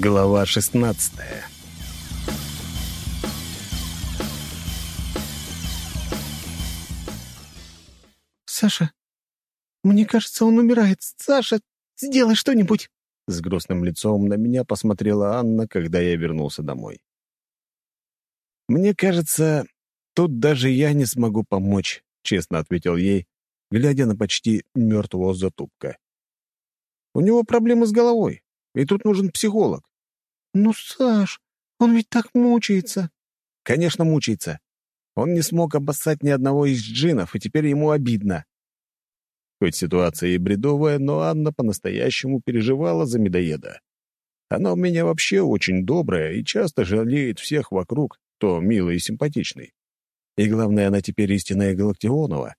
Глава 16 «Саша, мне кажется, он умирает. Саша, сделай что-нибудь!» С грустным лицом на меня посмотрела Анна, когда я вернулся домой. «Мне кажется, тут даже я не смогу помочь», — честно ответил ей, глядя на почти мертвого затупка. «У него проблемы с головой, и тут нужен психолог». «Ну, Саш, он ведь так мучается». «Конечно, мучается. Он не смог обоссать ни одного из джинов, и теперь ему обидно. Хоть ситуация и бредовая, но Анна по-настоящему переживала за медоеда. Она у меня вообще очень добрая и часто жалеет всех вокруг, кто милый и симпатичный. И главное, она теперь истинная Галактионова.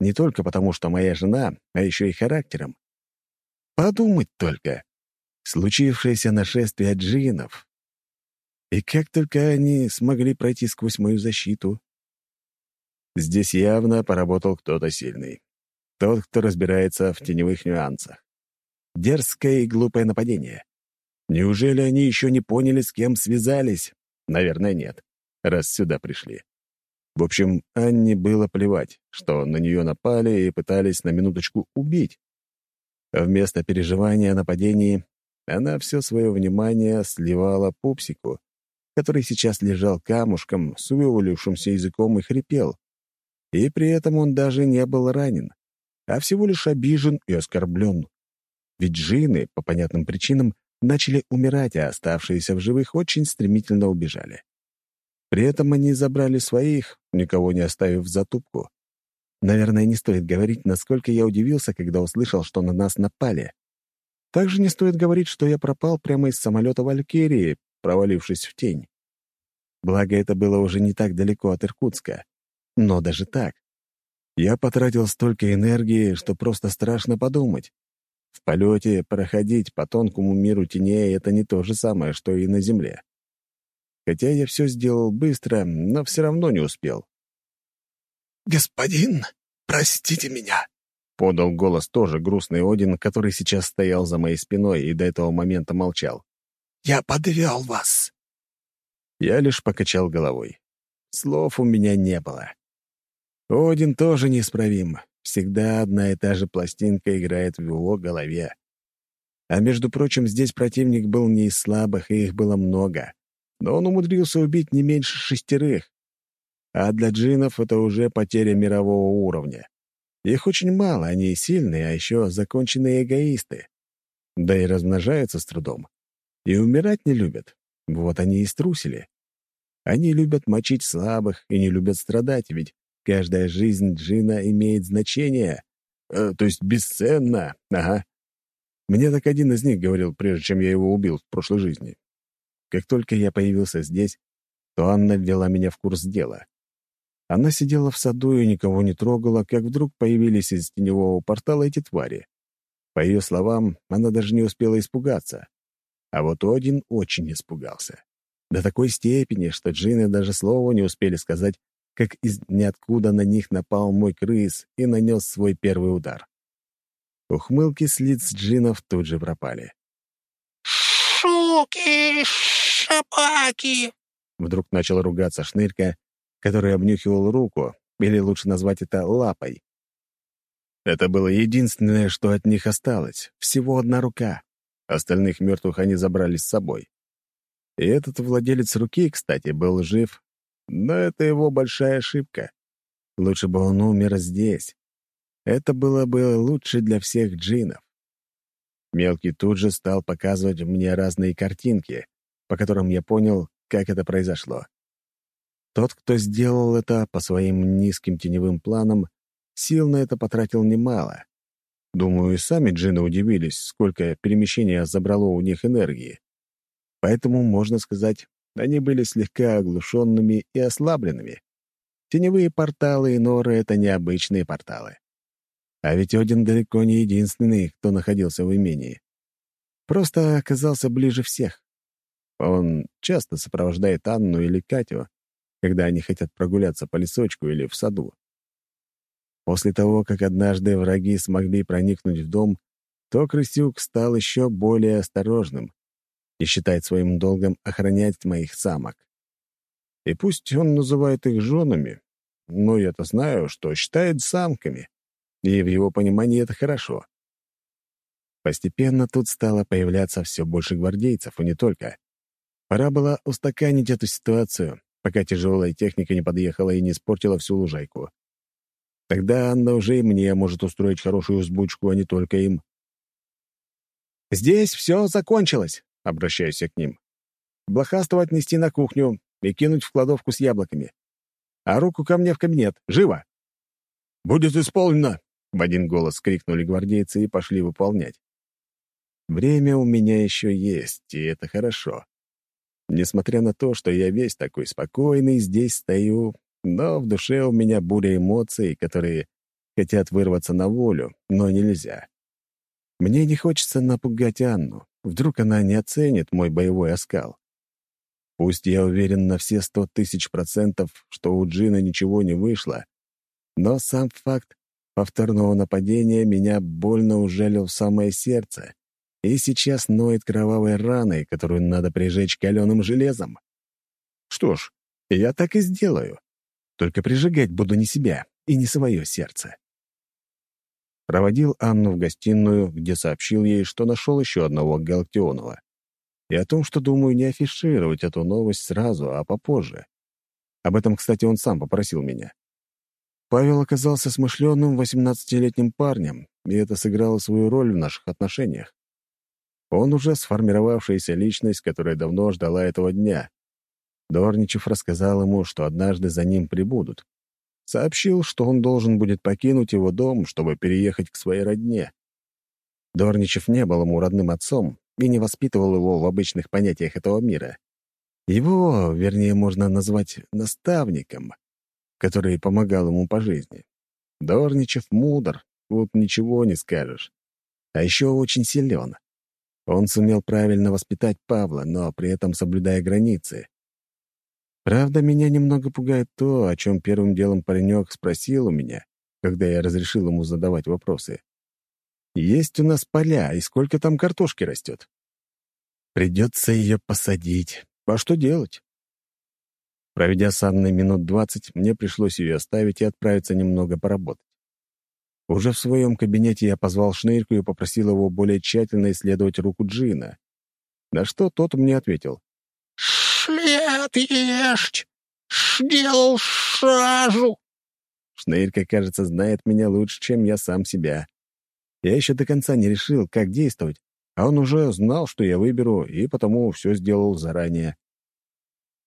Не только потому, что моя жена, а еще и характером. Подумать только. Случившееся нашествие джинов. И как только они смогли пройти сквозь мою защиту. Здесь явно поработал кто-то сильный. Тот, кто разбирается в теневых нюансах. Дерзкое и глупое нападение. Неужели они еще не поняли, с кем связались? Наверное, нет, раз сюда пришли. В общем, Анне было плевать, что на нее напали и пытались на минуточку убить. Вместо переживания о нападении она все свое внимание сливала пупсику, который сейчас лежал камушком с вывалившимся языком и хрипел. И при этом он даже не был ранен а всего лишь обижен и оскорблен. Ведь джины, по понятным причинам, начали умирать, а оставшиеся в живых очень стремительно убежали. При этом они забрали своих, никого не оставив в затупку. Наверное, не стоит говорить, насколько я удивился, когда услышал, что на нас напали. Также не стоит говорить, что я пропал прямо из самолета «Валькирии», провалившись в тень. Благо, это было уже не так далеко от Иркутска. Но даже так. Я потратил столько энергии, что просто страшно подумать. В полете проходить по тонкому миру теней — это не то же самое, что и на Земле. Хотя я все сделал быстро, но все равно не успел. «Господин, простите меня!» — подал голос тоже грустный Один, который сейчас стоял за моей спиной и до этого момента молчал. «Я подвел вас!» Я лишь покачал головой. Слов у меня не было. Один тоже неисправим. Всегда одна и та же пластинка играет в его голове. А между прочим, здесь противник был не из слабых, и их было много. Но он умудрился убить не меньше шестерых. А для джинов это уже потеря мирового уровня. Их очень мало, они сильные, а еще законченные эгоисты. Да и размножаются с трудом. И умирать не любят. Вот они и струсили. Они любят мочить слабых и не любят страдать, ведь Каждая жизнь Джина имеет значение, э, то есть бесценна. Ага. Мне так один из них говорил, прежде чем я его убил в прошлой жизни. Как только я появился здесь, то Анна ввела меня в курс дела. Она сидела в саду и никого не трогала, как вдруг появились из теневого портала эти твари. По ее словам, она даже не успела испугаться. А вот Один очень испугался. До такой степени, что джины даже слова не успели сказать, как из ниоткуда на них напал мой крыс и нанес свой первый удар. Ухмылки с лиц джинов тут же пропали. «Шуки! Шапаки!» Вдруг начал ругаться шнырька, который обнюхивал руку, или лучше назвать это лапой. Это было единственное, что от них осталось. Всего одна рука. Остальных мертвых они забрали с собой. И этот владелец руки, кстати, был жив но это его большая ошибка. Лучше бы он умер здесь. Это было бы лучше для всех джинов. Мелкий тут же стал показывать мне разные картинки, по которым я понял, как это произошло. Тот, кто сделал это по своим низким теневым планам, сил на это потратил немало. Думаю, и сами джины удивились, сколько перемещения забрало у них энергии. Поэтому, можно сказать, они были слегка оглушенными и ослабленными. Теневые порталы и норы — это необычные порталы. А ведь Один далеко не единственный, кто находился в имении. Просто оказался ближе всех. Он часто сопровождает Анну или Катю, когда они хотят прогуляться по лесочку или в саду. После того, как однажды враги смогли проникнуть в дом, то Крысюк стал еще более осторожным. и считает своим долгом охранять моих самок. И пусть он называет их женами, но я-то знаю, что считает самками, и в его понимании это хорошо. Постепенно тут стало появляться все больше гвардейцев, и не только. Пора было устаканить эту ситуацию, пока тяжелая техника не подъехала и не испортила всю лужайку. Тогда Анна уже и мне может устроить хорошую взбучку, а не только им. «Здесь все закончилось», — обращаюсь я к ним. «Блохастого отнести на кухню и кинуть в кладовку с яблоками. А руку ко мне в кабинет. Живо!» «Будет исполнено!» — в один голос крикнули гвардейцы и пошли выполнять. Время у меня еще есть, и это хорошо. Несмотря на то, что я весь такой спокойный, здесь стою, но в душе у меня буря эмоций, которые хотят вырваться на волю, но нельзя. Мне не хочется напугать Анну. Вдруг она не оценит мой боевой оскал. Пусть я уверен на все сто тысяч процентов, что у Джина ничего не вышло, но сам факт повторного нападения меня больно ужалил в самое сердце, и сейчас ноет кровавой раной, которую надо прижечь каленым железом. Что ж, я так и сделаю. Только прижигать буду не себя и не свое сердце. Проводил Анну в гостиную, где сообщил ей, что нашел еще одного Галактионова. И о том, что думаю не афишировать эту новость сразу, а попозже. Об этом, кстати, он сам попросил меня. Павел оказался смышленным 18-летним парнем, и это сыграло свою роль в наших отношениях. Он уже сформировавшаяся личность, которая давно ждала этого дня. Дорничев рассказал ему, что однажды за ним прибудут. Сообщил, что он должен будет покинуть его дом, чтобы переехать к своей родне. Дорничев не был ему родным отцом и не воспитывал его в обычных понятиях этого мира. Его, вернее, можно назвать наставником, который помогал ему по жизни. Дорничев мудр, вот ничего не скажешь. А еще очень силен. Он сумел правильно воспитать Павла, но при этом соблюдая границы. Правда, меня немного пугает то, о чем первым делом паренек спросил у меня, когда я разрешил ему задавать вопросы. Есть у нас поля, и сколько там картошки растет? Придется ее посадить. А что делать? Проведя с Анной минут двадцать, мне пришлось ее оставить и отправиться немного поработать. Уже в своем кабинете я позвал Шнырьку и попросил его более тщательно исследовать руку Джина. На что тот мне ответил. «Шлет ешь! Сделал шажу!» Шнырька, кажется, знает меня лучше, чем я сам себя. Я еще до конца не решил, как действовать, а он уже знал, что я выберу, и потому все сделал заранее.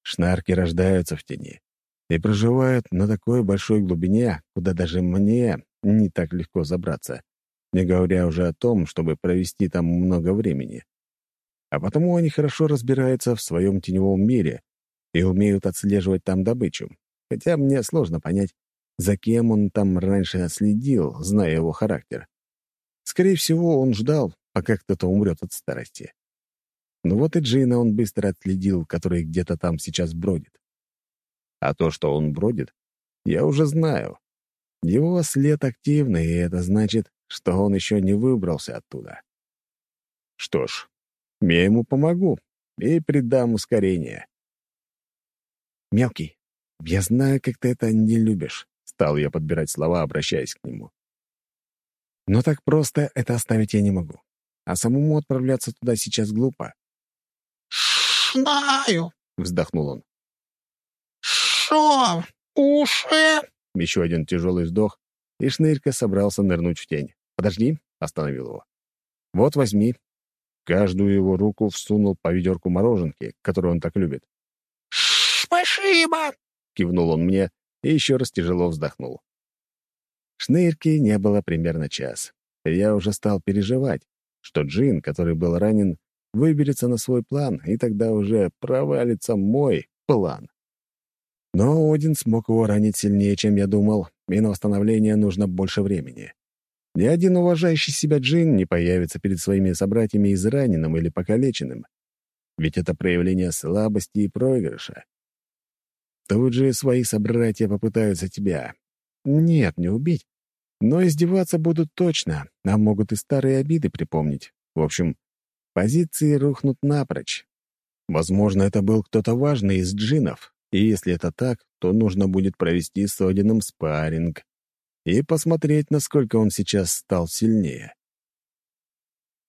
Шнарки рождаются в тени и проживают на такой большой глубине, куда даже мне, не так легко забраться, не говоря уже о том, чтобы провести там много времени. А потому они хорошо разбираются в своем теневом мире и умеют отслеживать там добычу, хотя мне сложно понять, за кем он там раньше следил, зная его характер. Скорее всего, он ждал, пока кто-то умрет от старости. Но вот и Джина он быстро отследил, который где-то там сейчас бродит. А то, что он бродит, я уже знаю. Его след активный, и это значит, что он еще не выбрался оттуда. Что ж, я ему помогу и придам ускорение. «Мелкий, я знаю, как ты это не любишь», — стал я подбирать слова, обращаясь к нему. «Но так просто это оставить я не могу. А самому отправляться туда сейчас глупо». «Знаю», — вздохнул он. «Шо, уши?» Еще один тяжелый вздох, и Шнырька собрался нырнуть в тень. «Подожди», — остановил его. «Вот возьми». Каждую его руку всунул по ведерку мороженки, которую он так любит. «Спасибо!» — кивнул он мне и еще раз тяжело вздохнул. Шнырки не было примерно час. я уже стал переживать, что Джин, который был ранен, выберется на свой план, и тогда уже провалится мой план. Но Один смог его ранить сильнее, чем я думал, и на восстановление нужно больше времени. Ни один уважающий себя джин не появится перед своими собратьями израненным или покалеченным. Ведь это проявление слабости и проигрыша. Тут же свои собратья попытаются тебя. Нет, не убить. Но издеваться будут точно, а могут и старые обиды припомнить. В общем, позиции рухнут напрочь. Возможно, это был кто-то важный из джинов, и если это так, то нужно будет провести с Одином спарринг и посмотреть, насколько он сейчас стал сильнее.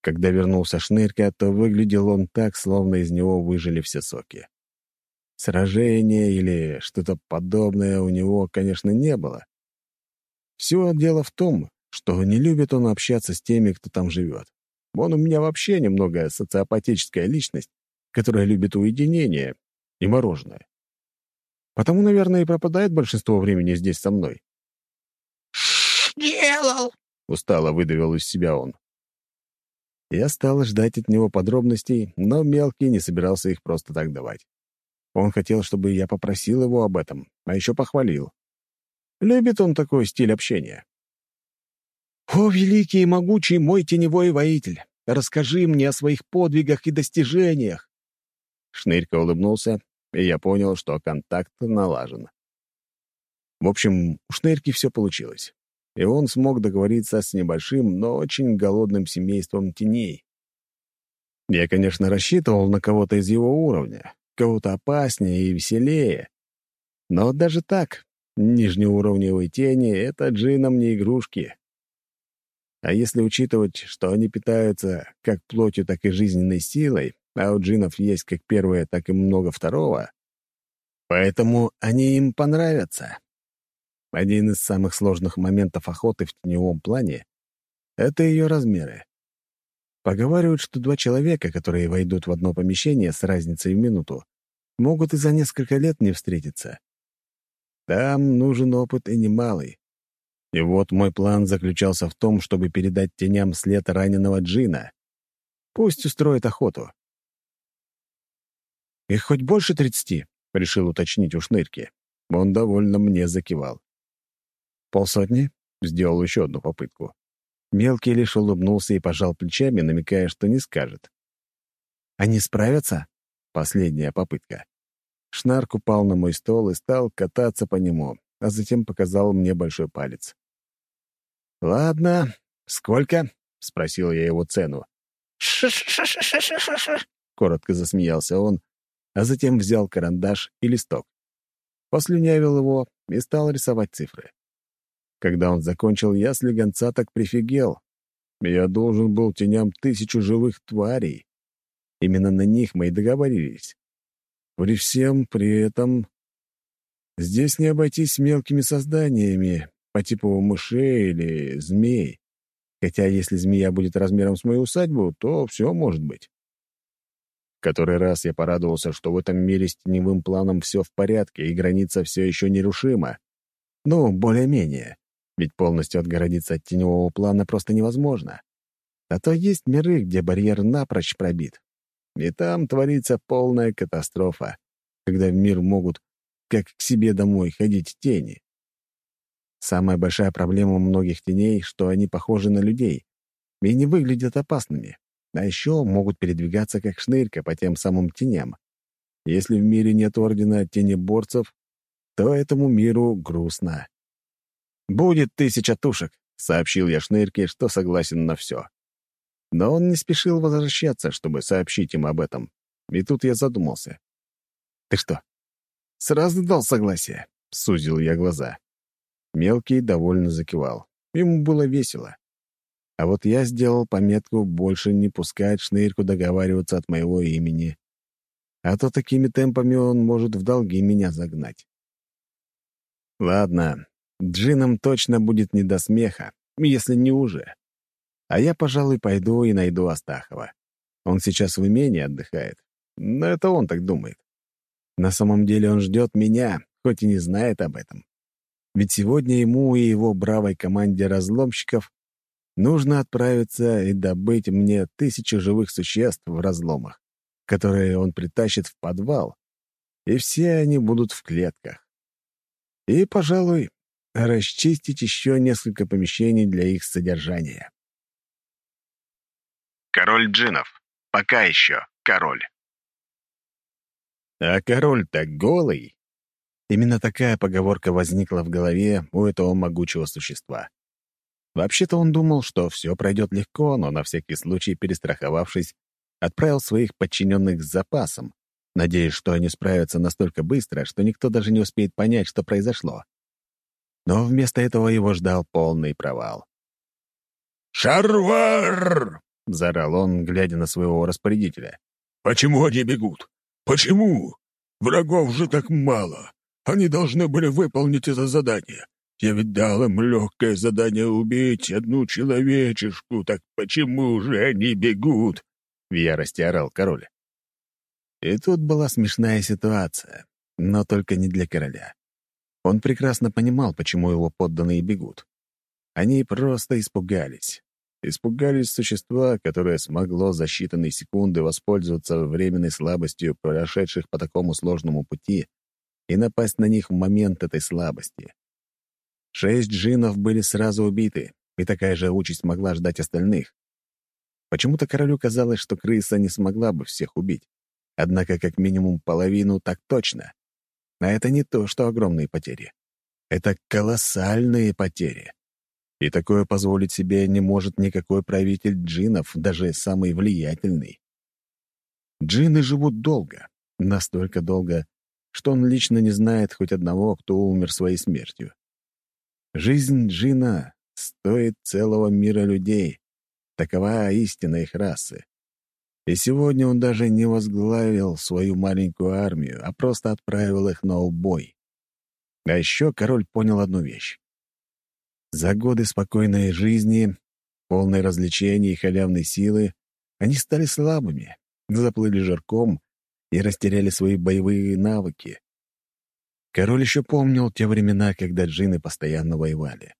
Когда вернулся Шнырька, то выглядел он так, словно из него выжили все соки. Сражения или что-то подобное у него, конечно, не было. Все дело в том, что не любит он общаться с теми, кто там живет. Он у меня вообще немного социопатическая личность, которая любит уединение и мороженое. Потому, наверное, и пропадает большинство времени здесь со мной. «Делал!» — устало выдавил из себя он. Я стал ждать от него подробностей, но мелкий не собирался их просто так давать. Он хотел, чтобы я попросил его об этом, а еще похвалил. Любит он такой стиль общения. «О, великий и могучий мой теневой воитель, расскажи мне о своих подвигах и достижениях!» Шнырька улыбнулся, и я понял, что контакт налажен. В общем, у Шнырьки все получилось, и он смог договориться с небольшим, но очень голодным семейством теней. Я, конечно, рассчитывал на кого-то из его уровня, кого-то опаснее и веселее. Но даже так, нижнеуровневые тени — это джинам не игрушки. А если учитывать, что они питаются как плотью, так и жизненной силой, а у джинов есть как первое, так и много второго, поэтому они им понравятся. Один из самых сложных моментов охоты в теневом плане — это ее размеры. Поговаривают, что два человека, которые войдут в одно помещение с разницей в минуту, могут и за несколько лет не встретиться. Там нужен опыт и немалый. И вот мой план заключался в том, чтобы передать теням след раненого Джина. Пусть устроит охоту. «Их хоть больше тридцати?» — решил уточнить у шнырки. Он довольно мне закивал. «Полсотни?» — сделал еще одну попытку. Мелкий лишь улыбнулся и пожал плечами, намекая, что не скажет. «Они справятся?» — последняя попытка. Шнарк упал на мой стол и стал кататься по нему, а затем показал мне большой палец. «Ладно, сколько?» — спросил я его цену. «Ш-ш-ш-ш-ш-ш-ш!» Коротко засмеялся он, а затем взял карандаш и листок. Послюнявил его и стал рисовать цифры. Когда он закончил, я слегонца так прифигел. Я должен был теням тысячу живых тварей. Именно на них мы и договорились. При всем при этом здесь не обойтись мелкими созданиями по типу мышей или змей. Хотя если змея будет размером с мою усадьбу, то все может быть. Который раз я порадовался, что в этом мире с теневым планом все в порядке, и граница все еще нерушима. Ну, более-менее ведь полностью отгородиться от теневого плана просто невозможно. А то есть миры, где барьер напрочь пробит. И там творится полная катастрофа, когда в мир могут, как к себе домой, ходить тени. Самая большая проблема многих теней, что они похожи на людей и не выглядят опасными, а еще могут передвигаться как шнырька по тем самым теням. Если в мире нет ордена тенеборцев, то этому миру грустно. «Будет тысяча тушек», — сообщил я Шнырке, что согласен на все. Но он не спешил возвращаться, чтобы сообщить им об этом. И тут я задумался. «Ты что, сразу дал согласие?» — сузил я глаза. Мелкий довольно закивал. Ему было весело. А вот я сделал пометку больше не пускать Шнырьку договариваться от моего имени. А то такими темпами он может в долги меня загнать. Ладно, Джинам точно будет не до смеха, если не уже. А я, пожалуй, пойду и найду Астахова. Он сейчас в имении отдыхает. Но это он так думает. На самом деле он ждет меня, хоть и не знает об этом. Ведь сегодня ему и его бравой команде разломщиков нужно отправиться и добыть мне тысячи живых существ в разломах, которые он притащит в подвал, и все они будут в клетках. И, пожалуй, расчистить еще несколько помещений для их содержания. Король джинов. Пока еще король. А король-то голый. Именно такая поговорка возникла в голове у этого могучего существа. Вообще-то он думал, что все пройдет легко, но на всякий случай, перестраховавшись, отправил своих подчиненных с запасом, надеясь, что они справятся настолько быстро, что никто даже не успеет понять, что произошло. Но вместо этого его ждал полный провал. «Шарвар!» — заорал он, глядя на своего распорядителя. «Почему они бегут? Почему? Врагов же так мало. Они должны были выполнить это задание. Я ведь дал им легкое задание убить одну человечешку, так почему же они бегут?» В ярости орал король. И тут была смешная ситуация, но только не для короля. Он прекрасно понимал, почему его подданные бегут. Они просто испугались. Испугались существа, которое смогло за считанные секунды воспользоваться временной слабостью прошедших по такому сложному пути и напасть на них в момент этой слабости. Шесть джинов были сразу убиты, и такая же участь могла ждать остальных. Почему-то королю казалось, что крыса не смогла бы всех убить. Однако как минимум половину так точно. А это не то, что огромные потери. Это колоссальные потери. И такое позволить себе не может никакой правитель джинов, даже самый влиятельный. Джины живут долго, настолько долго, что он лично не знает хоть одного, кто умер своей смертью. Жизнь джина стоит целого мира людей. Такова истина их расы. И сегодня он даже не возглавил свою маленькую армию, а просто отправил их на убой. А еще король понял одну вещь. За годы спокойной жизни, полной развлечений и халявной силы, они стали слабыми, заплыли жирком и растеряли свои боевые навыки. Король еще помнил те времена, когда джины постоянно воевали.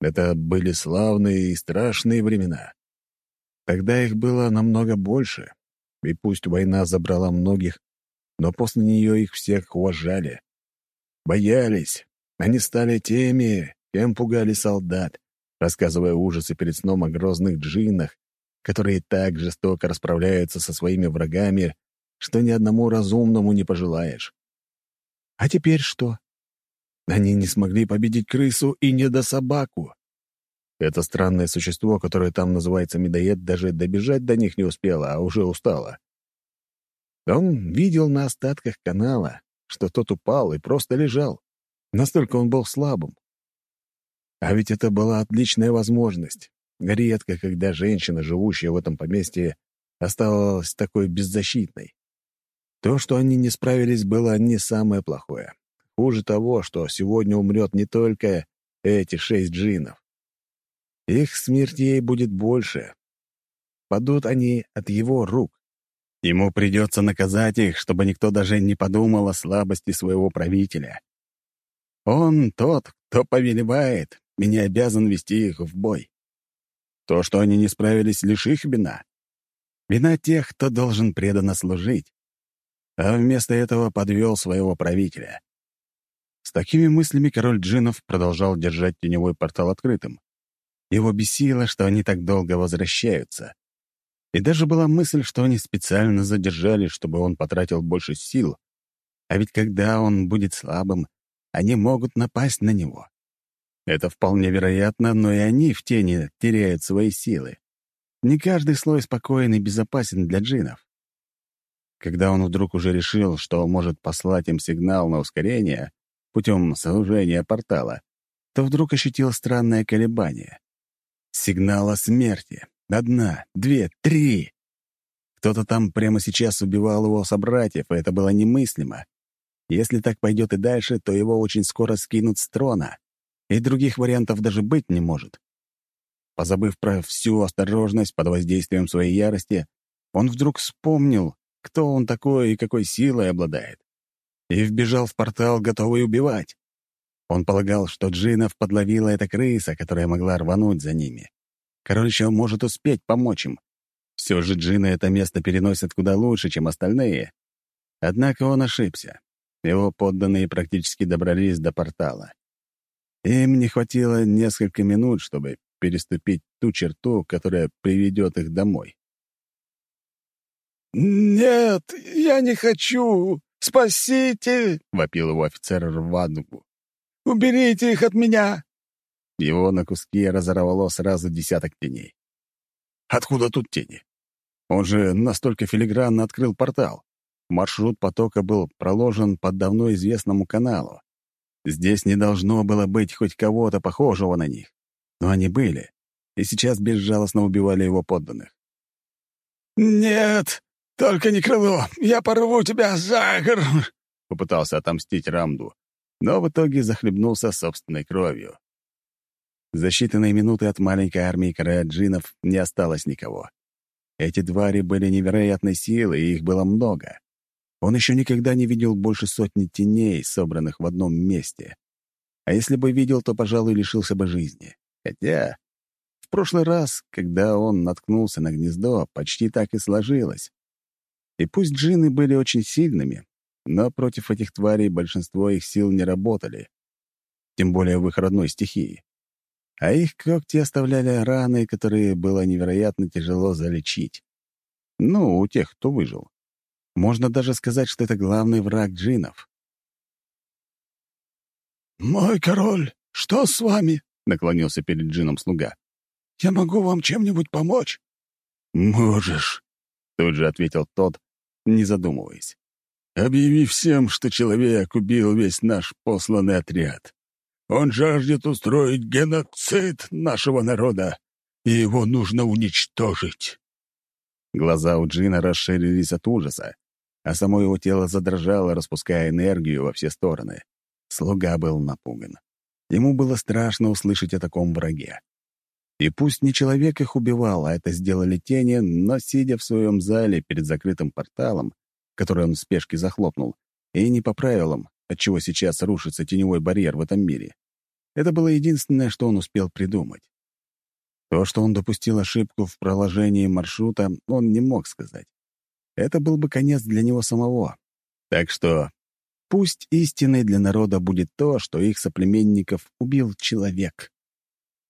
Это были славные и страшные времена. Тогда их было намного больше, и пусть война забрала многих, но после нее их всех уважали. Боялись. Они стали теми, кем пугали солдат, рассказывая ужасы перед сном о грозных джиннах, которые так жестоко расправляются со своими врагами, что ни одному разумному не пожелаешь. А теперь что? Они не смогли победить крысу и не до собаку. Это странное существо, которое там называется медоед, даже добежать до них не успело, а уже устало. Он видел на остатках канала, что тот упал и просто лежал. Настолько он был слабым. А ведь это была отличная возможность. Редко, когда женщина, живущая в этом поместье, оставалась такой беззащитной. То, что они не справились, было не самое плохое. Хуже того, что сегодня умрет не только эти шесть джинов. Их смертей будет больше. Падут они от его рук. Ему придется наказать их, чтобы никто даже не подумал о слабости своего правителя. Он тот, кто повелевает, и не обязан вести их в бой. То, что они не справились, лишь их вина. Вина тех, кто должен преданно служить. А вместо этого подвел своего правителя. С такими мыслями король джинов продолжал держать теневой портал открытым. Его бесило, что они так долго возвращаются. И даже была мысль, что они специально задержали, чтобы он потратил больше сил. А ведь когда он будет слабым, они могут напасть на него. Это вполне вероятно, но и они в тени теряют свои силы. Не каждый слой спокоен и безопасен для джинов. Когда он вдруг уже решил, что может послать им сигнал на ускорение путем сооружения портала, то вдруг ощутил странное колебание. Сигнал о смерти. Одна, две, три. Кто-то там прямо сейчас убивал его собратьев, и это было немыслимо. Если так пойдет и дальше, то его очень скоро скинут с трона. И других вариантов даже быть не может. Позабыв про всю осторожность под воздействием своей ярости, он вдруг вспомнил, кто он такой и какой силой обладает. И вбежал в портал, готовый убивать. Он полагал, что джинов подловила эта крыса, которая могла рвануть за ними. Король еще может успеть помочь им. Все же джины это место переносят куда лучше, чем остальные. Однако он ошибся. Его подданные практически добрались до портала. Им не хватило несколько минут, чтобы переступить ту черту, которая приведет их домой. «Нет, я не хочу! Спасите!» — вопил его офицер Рвадугу. Уберите их от меня!» Его на куски разорвало сразу десяток теней. Откуда тут тени? Он же настолько филигранно открыл портал. Маршрут потока был проложен по давно известному каналу. Здесь не должно было быть хоть кого-то похожего на них. Но они были, и сейчас безжалостно убивали его подданных. «Нет, только не крыло! Я порву тебя за гору!» Попытался отомстить Рамду, но в итоге захлебнулся собственной кровью. За считанные минуты от маленькой армии короля джинов не осталось никого. Эти твари были невероятной силы, и их было много. Он еще никогда не видел больше сотни теней, собранных в одном месте. А если бы видел, то, пожалуй, лишился бы жизни. Хотя в прошлый раз, когда он наткнулся на гнездо, почти так и сложилось. И пусть джинны были очень сильными, но против этих тварей большинство их сил не работали. Тем более в их родной стихии. А их когти оставляли раны, которые было невероятно тяжело залечить. Ну, у тех, кто выжил. Можно даже сказать, что это главный враг джинов. «Мой король, что с вами?» — наклонился перед джином слуга. «Я могу вам чем-нибудь помочь?» «Можешь», — тут же ответил тот, не задумываясь. Объяви всем, что человек убил весь наш посланный отряд. Он жаждет устроить геноцид нашего народа, и его нужно уничтожить». Глаза у Джина расширились от ужаса, а само его тело задрожало, распуская энергию во все стороны. Слуга был напуган. Ему было страшно услышать о таком враге. И пусть не человек их убивал, а это сделали тени, но, сидя в своем зале перед закрытым порталом, который он в спешке захлопнул, и не по правилам, отчего сейчас рушится теневой барьер в этом мире. Это было единственное, что он успел придумать. То, что он допустил ошибку в проложении маршрута, он не мог сказать. Это был бы конец для него самого. Так что пусть истиной для народа будет то, что их соплеменников убил человек.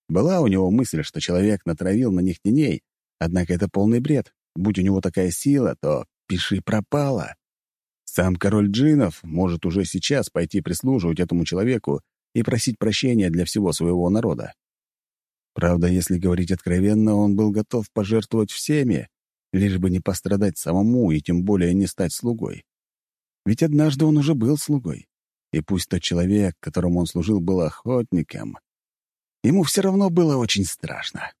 Была у него мысль, что человек натравил на них теней, однако это полный бред. Будь у него такая сила, то пиши пропало. Сам король джинов может уже сейчас пойти прислуживать этому человеку и просить прощения для всего своего народа. Правда, если говорить откровенно, он был готов пожертвовать всеми, лишь бы не пострадать самому и тем более не стать слугой. Ведь однажды он уже был слугой. И пусть тот человек, которому он служил, был охотником, ему все равно было очень страшно.